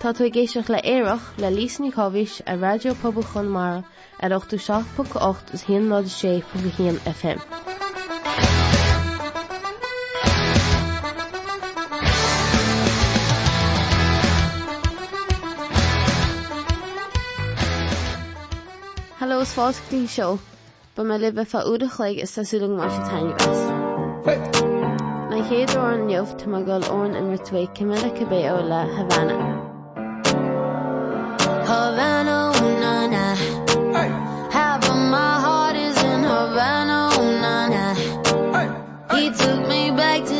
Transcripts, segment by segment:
Tá tú géisioach le éireach le lísní chohís a radiopabal chunmara ar 8ú 6.8 is hí ná sé fu hían FM. Hallo is fátíí seo, ba me libe fa úda chléig is tasúling mar se taine bes. Na chéadú an neomh tá goil ón in ritfu cimime cabbé ó le. Havana, took me back to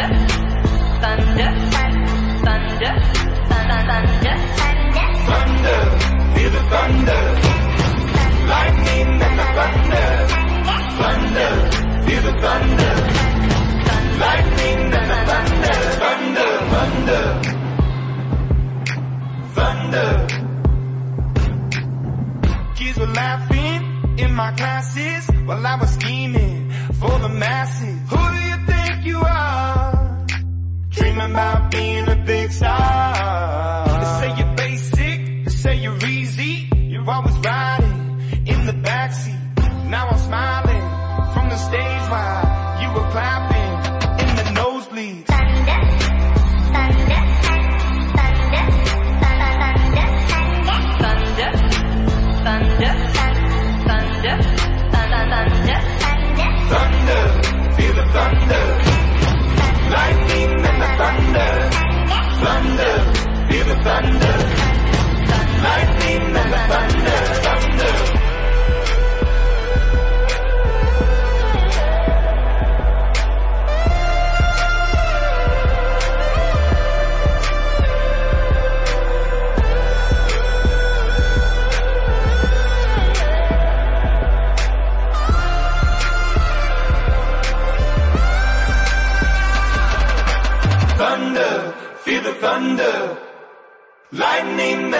thunder thunder thunder thunder, thunder, thunder. feel the thunder lightning and the thunder thunder feel the thunder lightning and thunder thunder. Thunder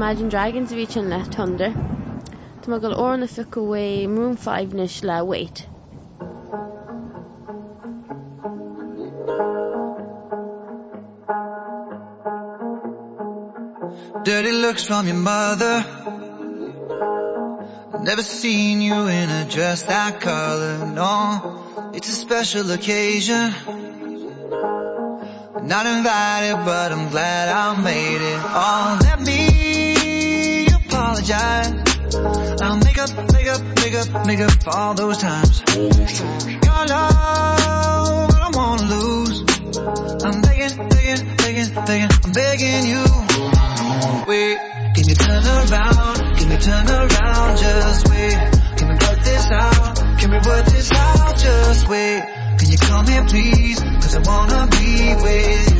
Imagine Dragons ví an le thunder, Tá go orna fi go bhé Maroon 5 nis le wait. Dirty looks from your mother. Never seen you in a dress that color no. It's a special occasion. Not invited but I'm glad I made it. Oh let me apologize. I'll make up make up make up make up all those times. Your love I don't wanna lose. I'm begging begging begging begging I'm begging you. Wait can you turn around can you turn around just wait. Can we work this out? Can we work this out? Just wait. Can you come here please? Cause I wanna be with you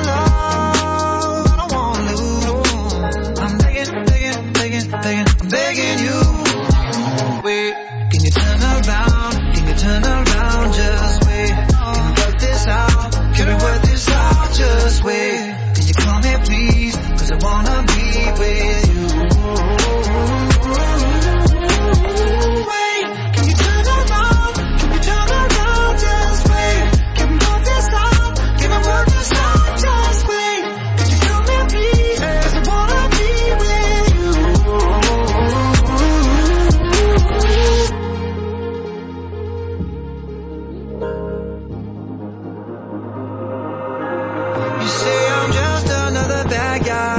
I got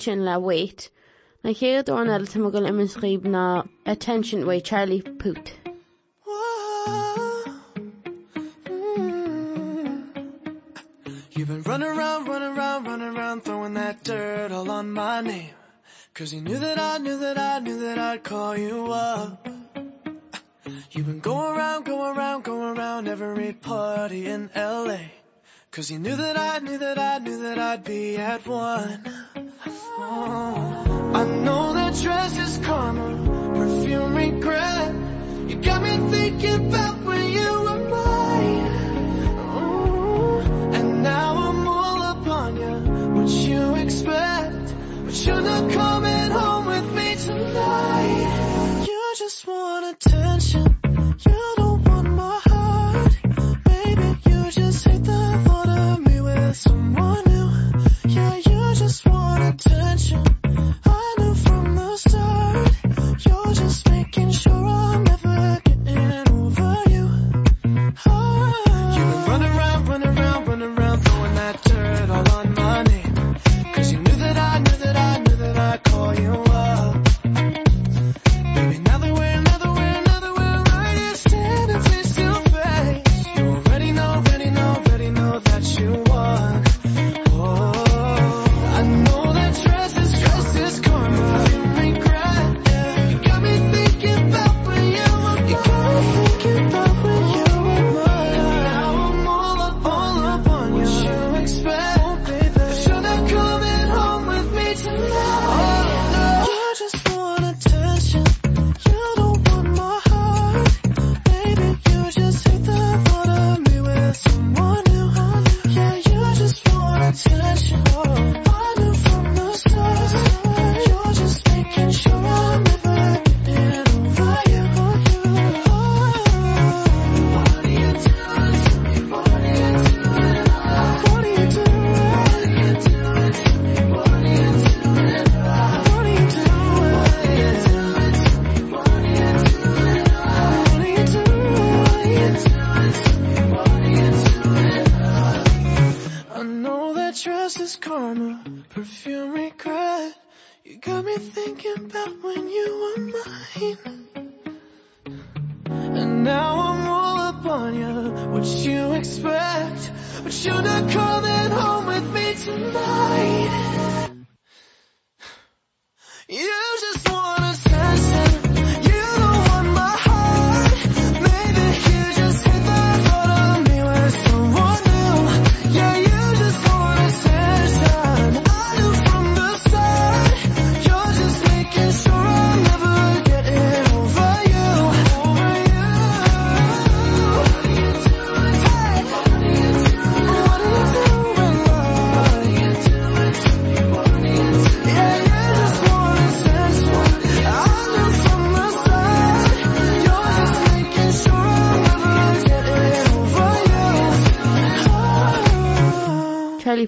sin le wait, na chéad eile tu go imime scríb na attention way Charlie Puth. You've been running around, running around, running around, throwing that dirt all on my name. Cause you knew that I knew that I knew that I'd call you up. You've been going around, going around, going around every party in LA. Cause you knew that I knew that I knew that I'd be at one I know that dress is karma perfume regret. You got me thinking about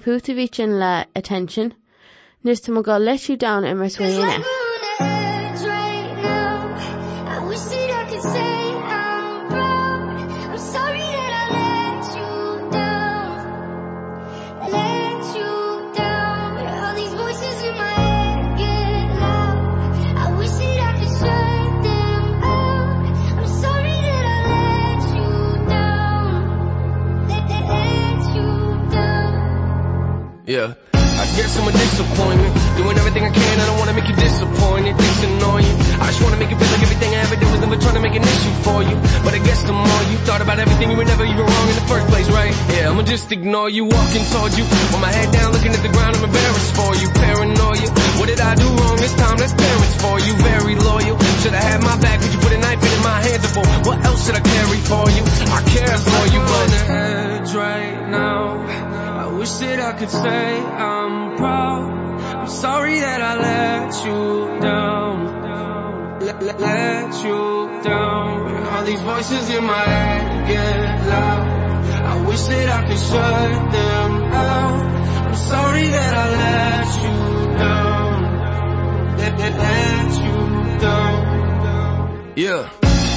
Charlie Puth a bhí sin le attention, nus tu go leitú da imar swine. I Guess I'm a disappointment. Doing everything I can, I don't wanna make you disappointed It's annoying I just wanna make you feel like everything I ever did was never trying to make an issue for you. But I guess the more you thought about everything You were never even wrong in the first place, right? Yeah, I'ma just ignore you, walking towards you. With my head down, looking at the ground, I'm embarrassed for you. Paranoia, what did I do wrong? This time? That's parents for you, very loyal should I have my back, but you put a knife in my hands before. What else should I carry for you? I care for you, but right now? I wish that I could say I'm proud. I'm sorry that I let you down. Let, let, you down. All these voices in my head get loud. I wish that I could shut them out I'm sorry that I let you down. Let, let, let you down. Yeah.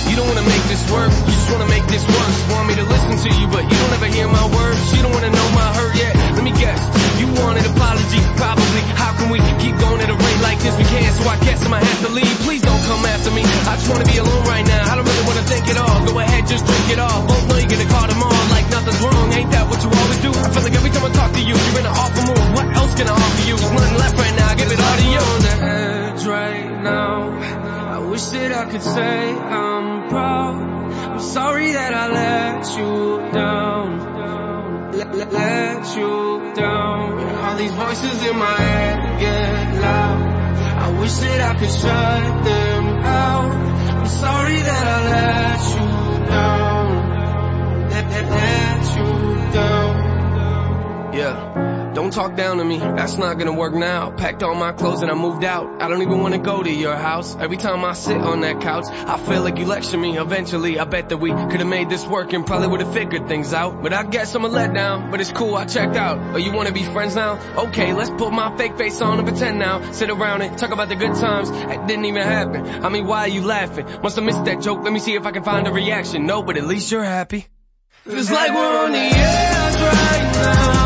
You don't wanna make this work. You just wanna make this worse want me to listen to you but you don't ever hear my words. You don't wanna know my hurt yet let me guess you want an apology, probably. How can we keep going at a rate like this? We can't, so I guess I might have to leave. Please don't come after me. I just wanna be alone right now. I don't really wanna think it all. Go ahead, just drink it all. Both know you're gonna call them all like nothing's wrong. Ain't that what you always do? I feel like every time I talk to you, you're in an awful mood. What else can I offer you? There's nothing left right now. Give it all to you. On the edge right now. I wish that I could say I'm proud. I'm sorry that I let you down. Let, let you down. All these voices in my head get loud. I wish that I could shut them out. I'm sorry that I let you down. Let, let, let you down. Yeah. Don't talk down to me, that's not gonna work now. Packed all my clothes and I moved out. I don't even wanna go to your house. Every time I sit on that couch, I feel like you lecture me. Eventually, I bet that we could've made this work and probably would've figured things out. But I guess I'm a letdown, but it's cool, I checked out. Oh, you wanna be friends now? Okay, let's put my fake face on and pretend now. Sit around and talk about the good times that didn't even happen. I mean, why are you laughing? Must have missed that joke, let me see if I can find a reaction. No, but at least you're happy. it's like we're on the edge right now.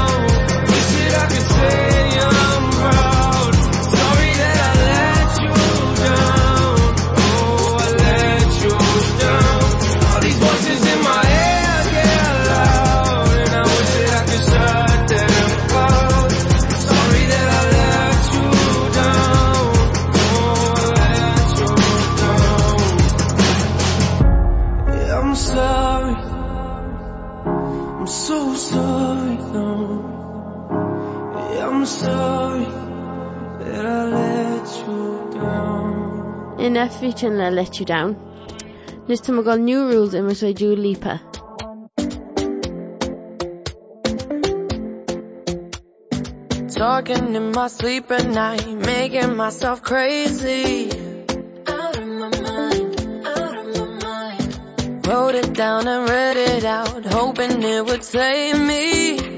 Down. In efficient le let you down. Nus tá gáil new rules in ris Dua Lipa. Talking in my sleep at night, making myself crazy. Out of my mind, out of my mind. Wrote it down and read it out, hoping it would save me.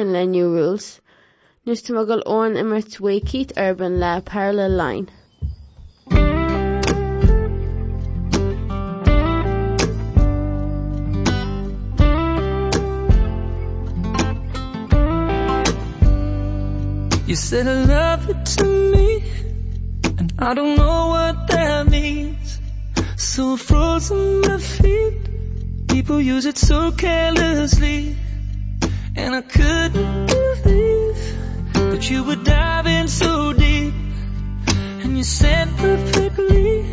ví le New Rules, nus tu gal ón immert Wakeat Urban le Parallel Line. You said I love it to me and I don't know what that means. So frozen my feet. People use it so carelessly. and I couldn't believe that you were diving so deep. And you said perfectly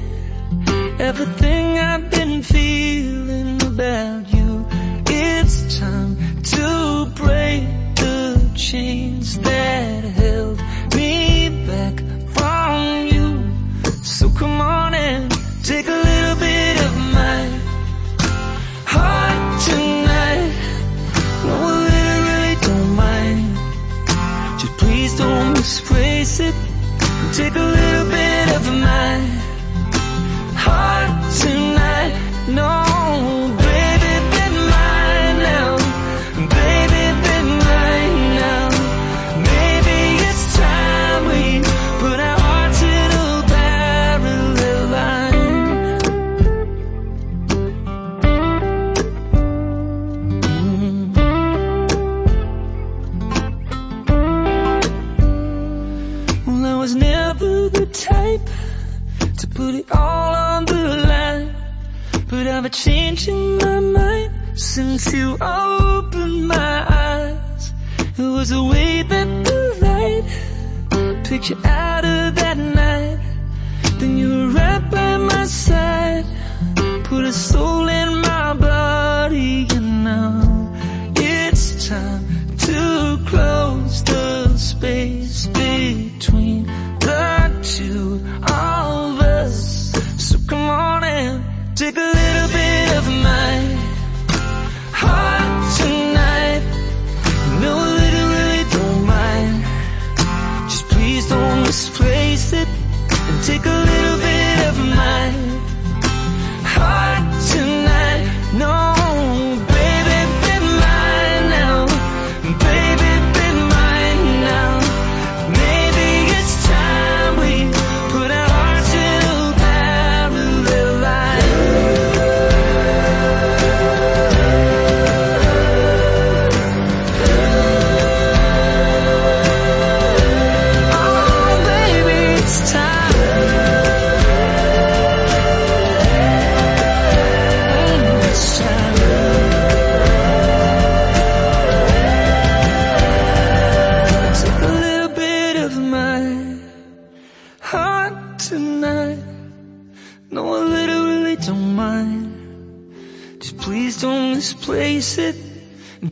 everything I've been feeling about you. It's time to break the chains that held me back from you. So come on and take a little bit don't it take a little bit of my heart tonight no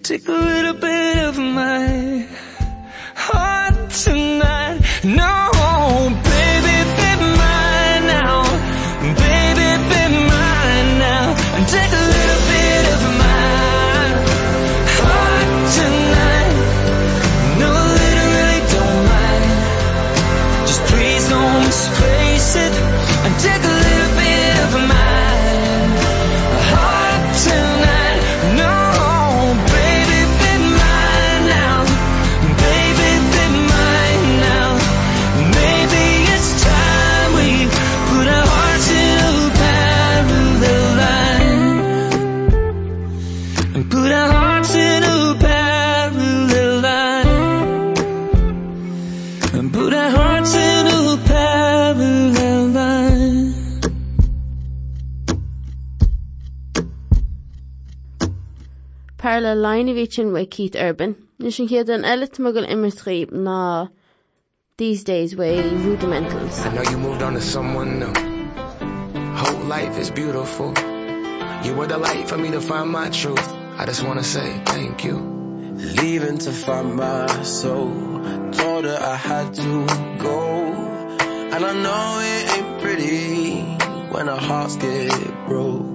Tiko. Parallel Line ví Urban, nus sin chéad an eile mugil immertríb ná These Days way Rudimentals. I know you moved on to someone new. Whole life is beautiful. You were the light for me to find my truth. I just want to say thank you. Leaving to find my soul. Told her I had to go. And I know it ain't pretty when our hearts get broke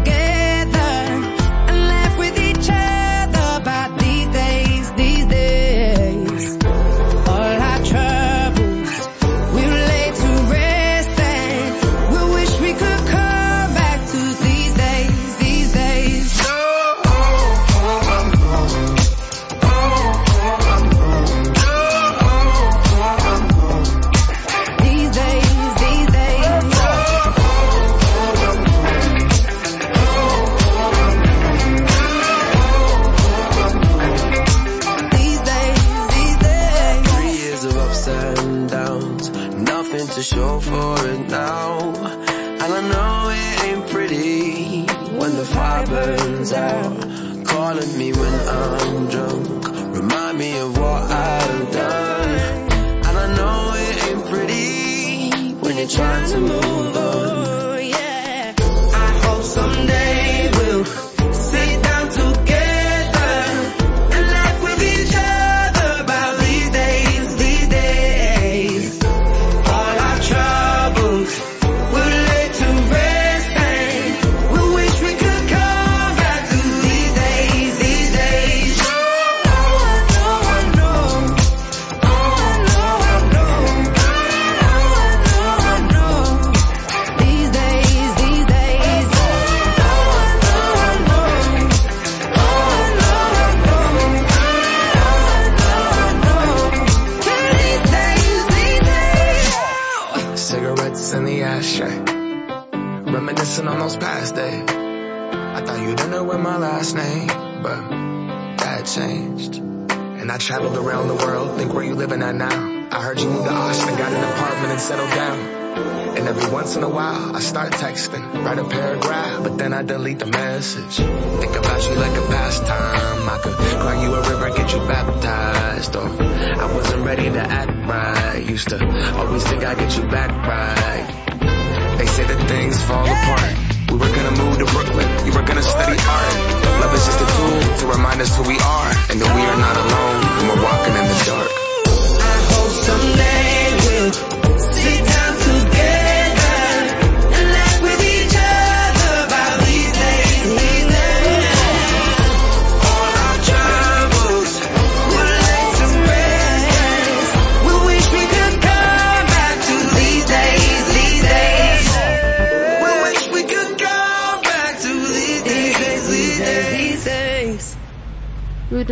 when you're trying to move on.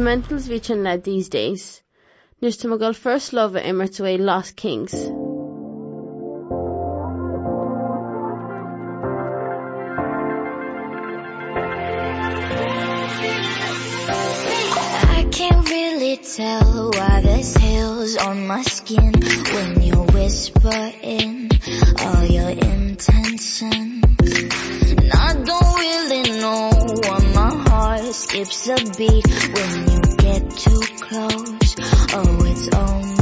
Instrumentals reach an led these days. Nus to magul first lover immer to a Lost Kings. I can't really tell why there's hills on my skin when you whisper in all your intention and I don't really skips a beat when you get too close. Oh it's only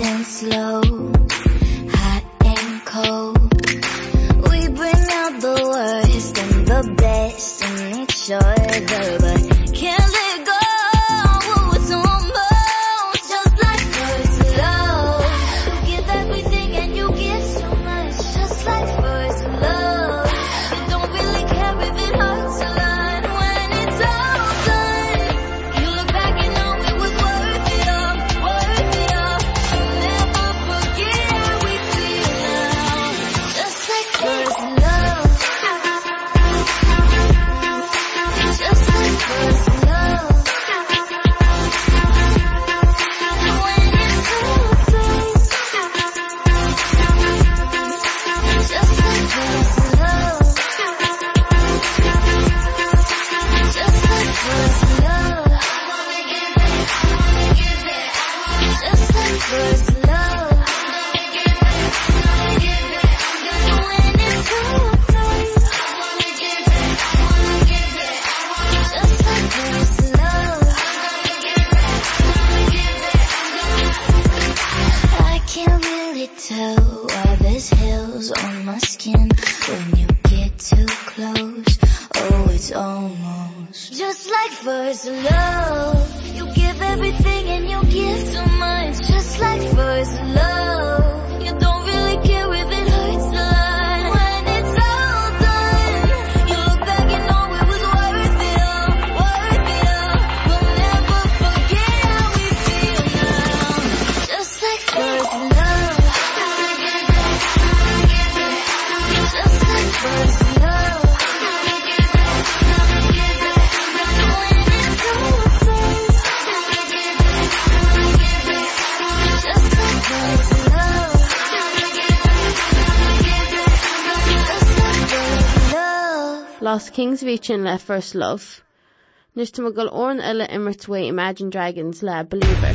and slow hot and cold. We bring out the worst and the best and make sure just like first love. You give everything and you give so much. Just like first love. Kingsví sin le First Love. Nus tu goil orn eile immertway Imagine Dragons le Believer.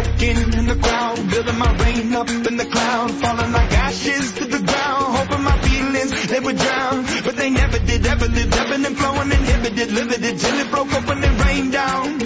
Choking in the crowd, building my rain up in the cloud, falling like ashes to the ground, hoping my feelings they would drown, but they never did. Ever lived, ebbing and flowing, inhibited, limited till it broke open and rained down.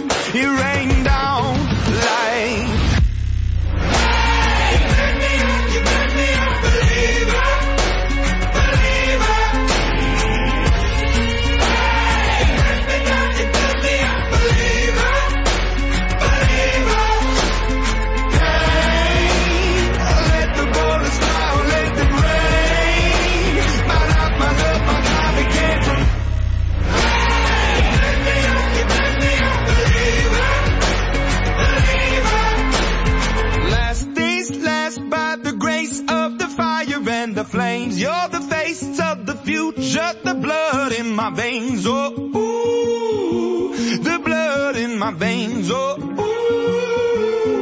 My veins. Oh, ooh, the blood in my veins. Oh, ooh.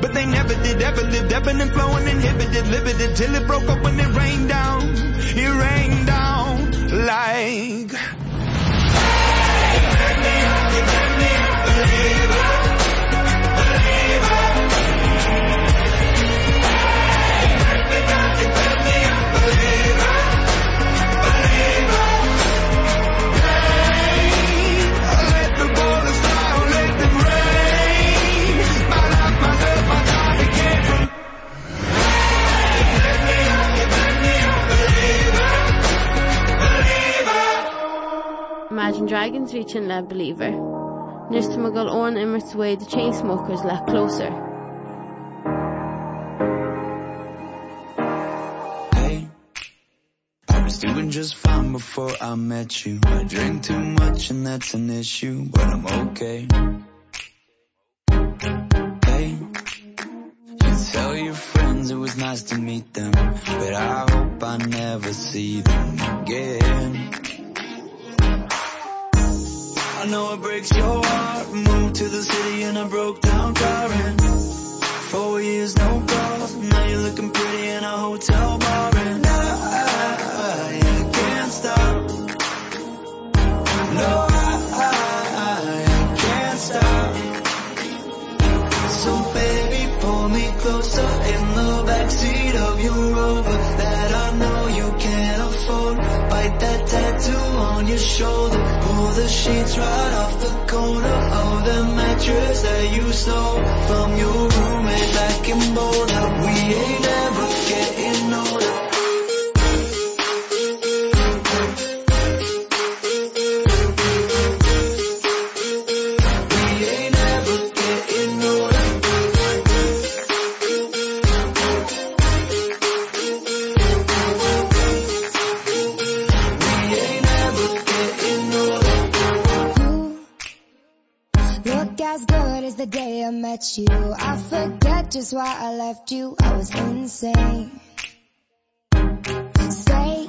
But they never did, ever lived, ebbing and flowing, inhibited, limited till it broke up when it rained down. It rained down like. Hey, Imagine Dragons sin le Believer. Nus tu goil orn immertway the Chainsmokers le Closer. Hey, I was doing just fine before I met you. I drink too much and that's an issue, but I'm okay. Hey, you tell your friends it was nice to meet them, but I hope I never see them again. I know it breaks your heart. Moved to the city in a broke down and four years no calls. Now you're looking pretty in a hotel bar and I, I can't stop. No, I, I can't stop. So baby, pull me closer in the backseat of your Rover that I know you can't afford. Bite that tattoo on your shoulder. Pull the sheets right off the corner of the mattress that you stole from your roommate back in Boulder. We ain't ever getting older. I you. I forget just why I left you. I was insane. Stay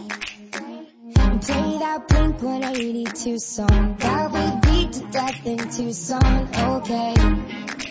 play that Blink 182 song that we beat to death in Tucson. Okay.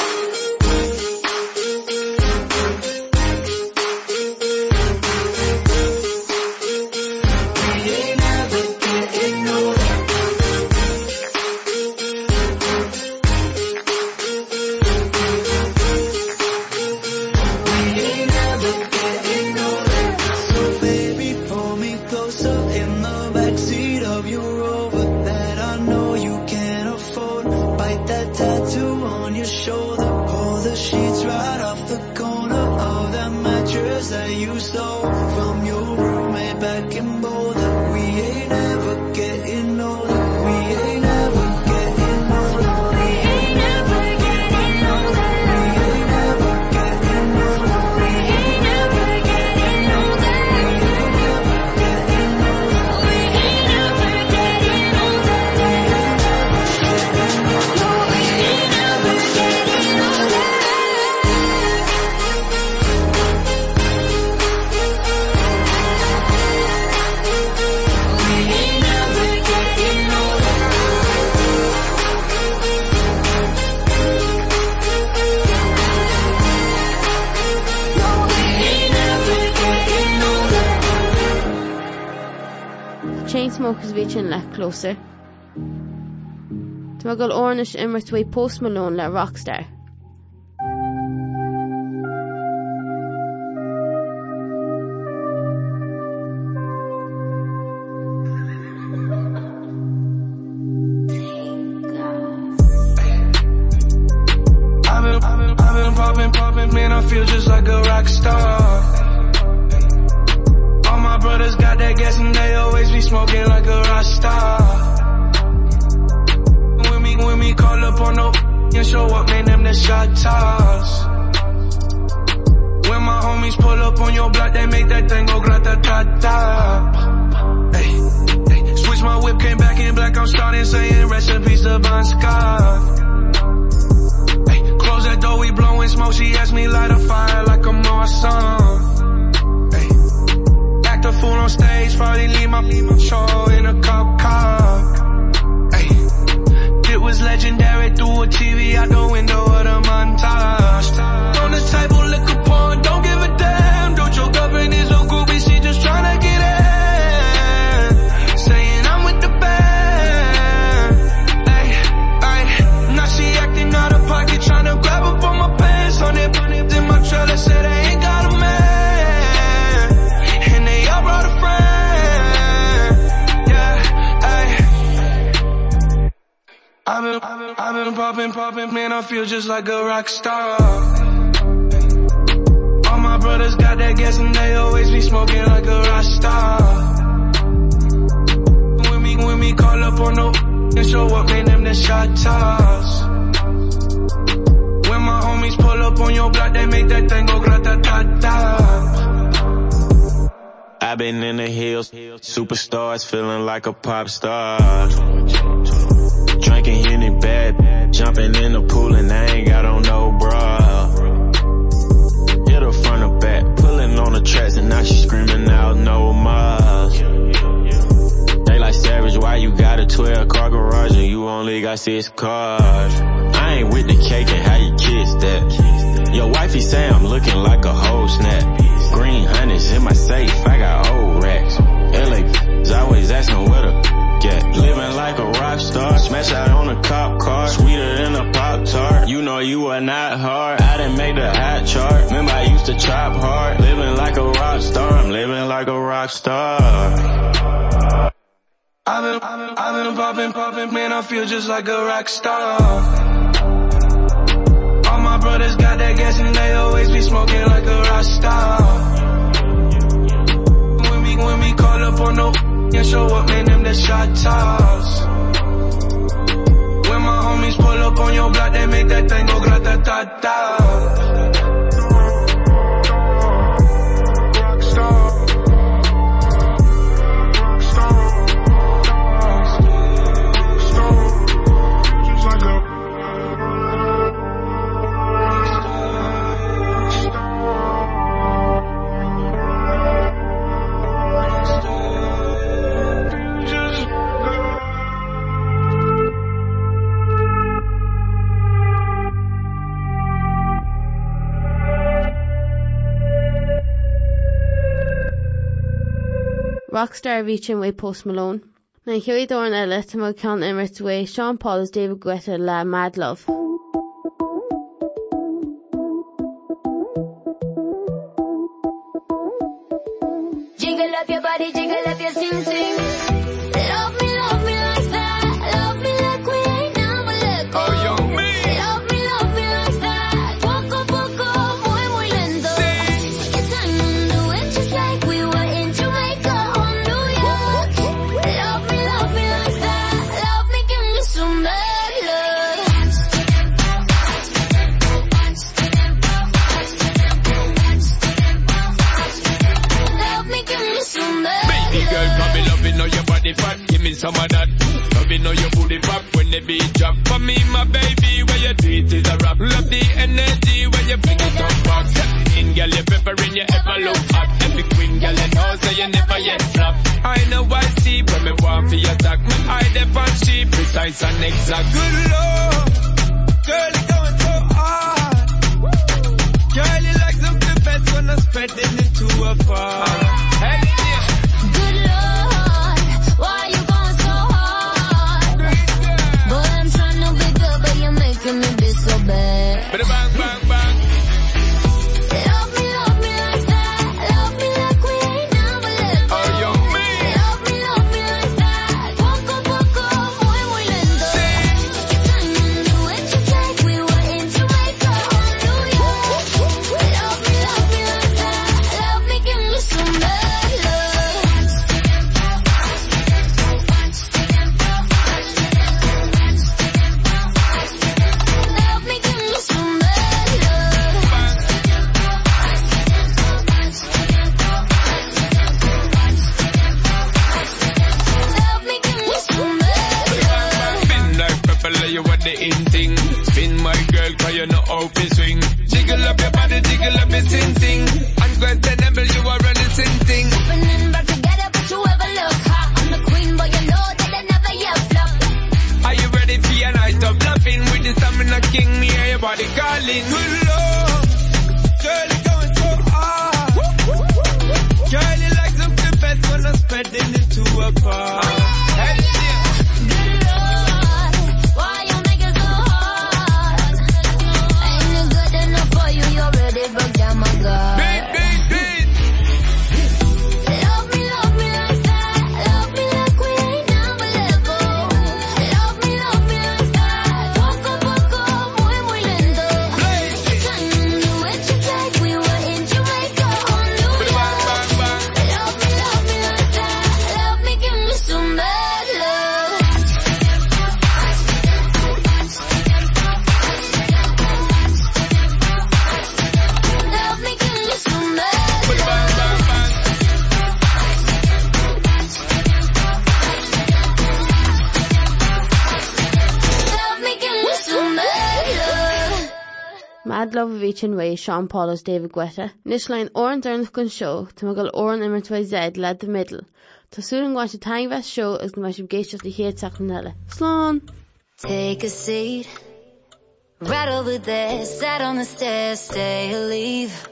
Chainsmokers bhí sin le closer. Tá go ornis immer tú Post Malone le Rockstar. I feel just like a rock star. All my brothers got that gas and they always be smoking like a rock star. When me, when me call up on no and show up, man, them the shot toss. When my homies pull up on your block, they make that thing go grata ta ta. I've been in the hills, superstars feeling like a pop star. Drinking any bad, jumping in the pool and I ain't got on no bra. Hit her front or back, pulling on the tracks and now she screaming out no more. They like savage, why you got a 12 car garage and you only got six cars? I ain't with the cake and how you kiss that. Your wifey say I'm looking like a whole snap. Green honey's in my safe, I got old racks. LA always asking where the get. Living like a rock star, smash out on a cop car, sweeter than a pop tart. You know you are not hard. I didn't make the hot chart. Remember I used to chop hard. Living like a rock star. I'm living like a rock star. I've been, I've been, I've been popping, popping, man, I feel just like a rock star. Grata-ta-ta. Rockstar bhí sin Post Malone. Na chuúdó an eile tá cean imirt Sean Paul is David Guetta le Mad Love. Jiggle up your body, jiggle up your sing sing. Give some of that. Loving know your booty pop when the beat drop. For me, my baby, where you do it is a rap. Love the energy when you bring it up back. Step in, girl, you peppering, you ever look hot. Every queen, girl, you know, so you never yet flop. I know I see when me want for your attack. Me eye the on she precise and exact. Good lord, girl, you going so hard. Girl, you like something best when I'm spreading it to a far. an way Sean David Guetta, Nis lein gon seo tá me immer 2Z le de middle. Tású an seo go mai Take a seat. Right over there, sat on the stairs, stay or leave.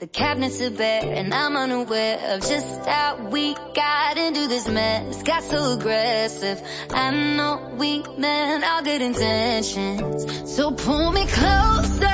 The cabinets are bare and I'm unaware of just how we got into this mess. Got so aggressive. I know we meant all good intentions. So pull me closer.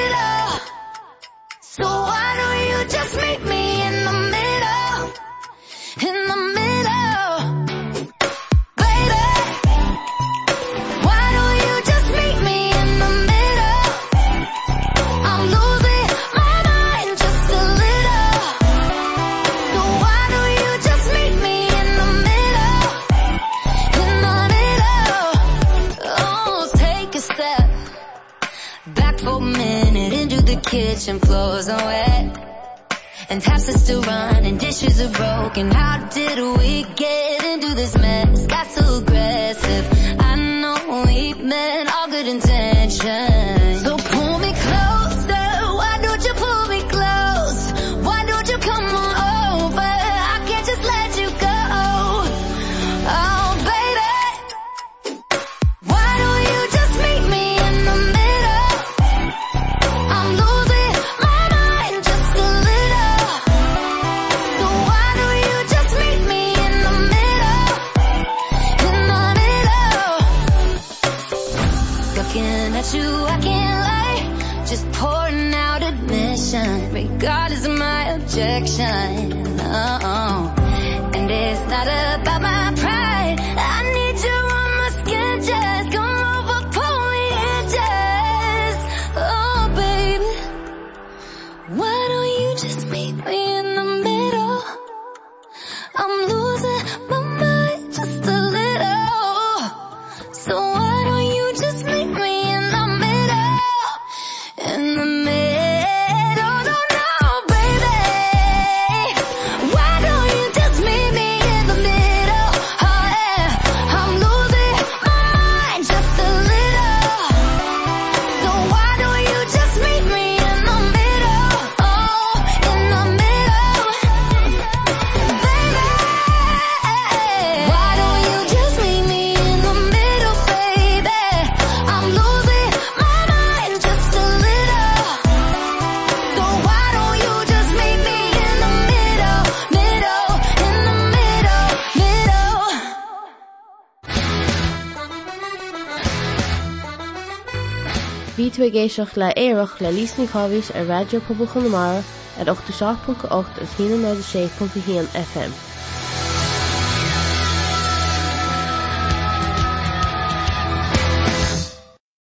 kitchen floors are wet and taps is still run and dishes are broken. How did we get into this mess? Got so aggressive. I know we meant all good intentions. about you I can't lie just pouring out admission regardless of my objection uh -oh. and it's not a géisioach le éireach le lísní chovis ar radio poblbal chunamara at 8 seach.8 a 16.héan FM.